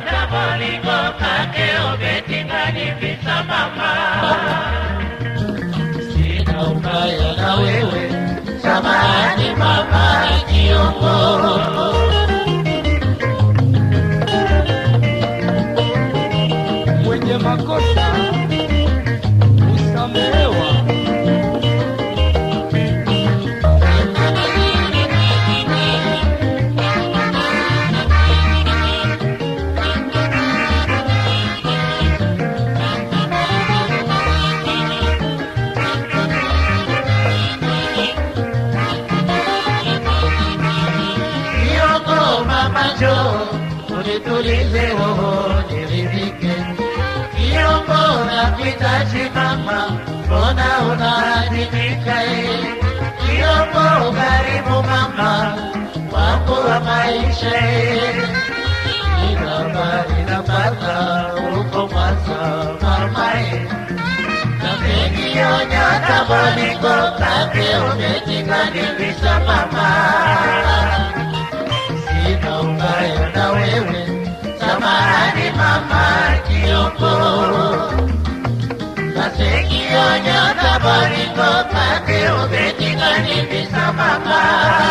tabolingo kake umetingani visa mama Sina ubaya na wewe samahani mama Kiongo unitulize roho niridhike. Kiongo nakuhitaji mama, mbona unaadimika eh? ukaribu karibu mama, wangu wa maisha eh. Ila mbali napata huko Mwanza mama eh. Nasekionya tabolingo kake umetinganibisa mama mama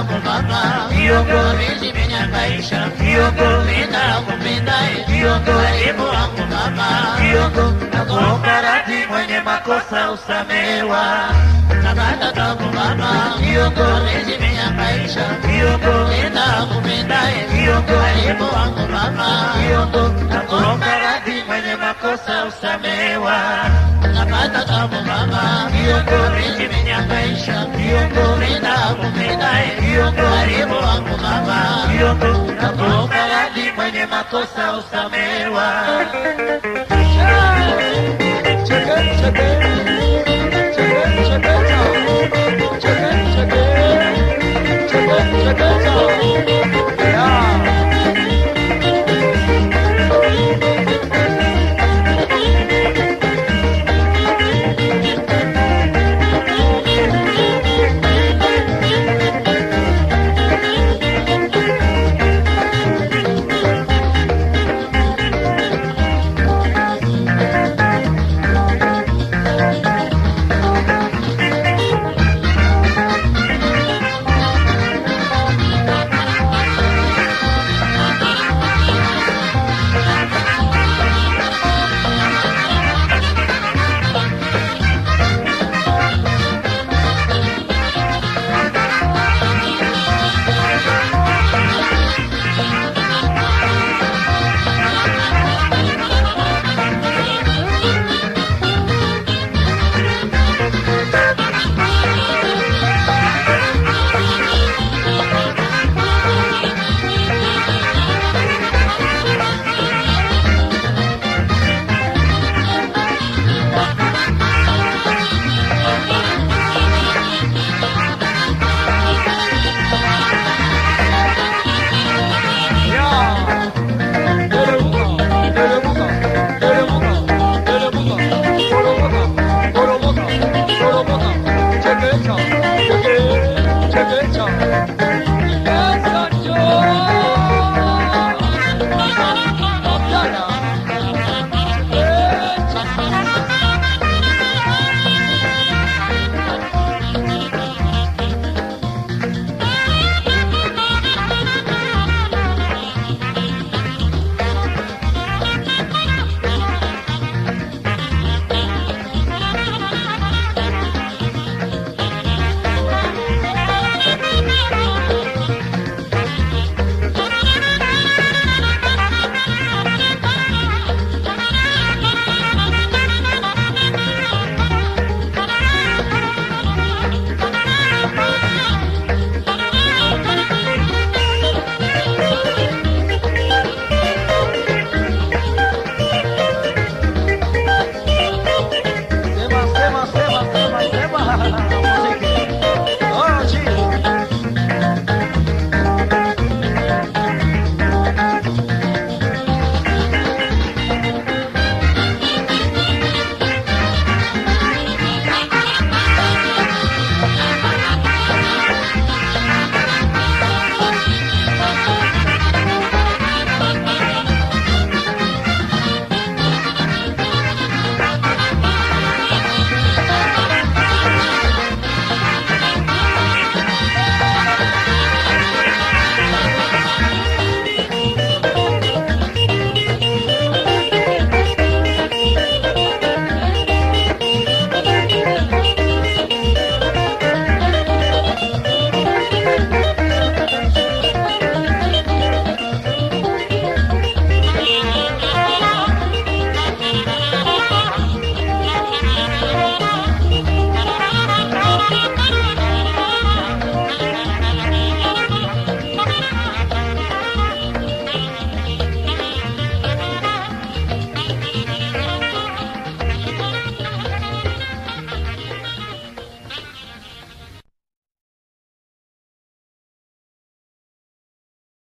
hata kama mama, viongo hizi menyangaisha. Viongo penda kupenda, viongo elimu wangu nakuomba radhi, mwenye makosa usamewa. Nakata tabu mama, viongozi menyangaisha. Viongo penda kupenda, viongo elimu wangu nakuomba radhi, mwenye makosa usamewa napata tabu mama, viongozi vimenyangaisha, viongozi na viongozi karibu wangu mama, viongozi nakuomba radhi, mwenye makosa usamewa.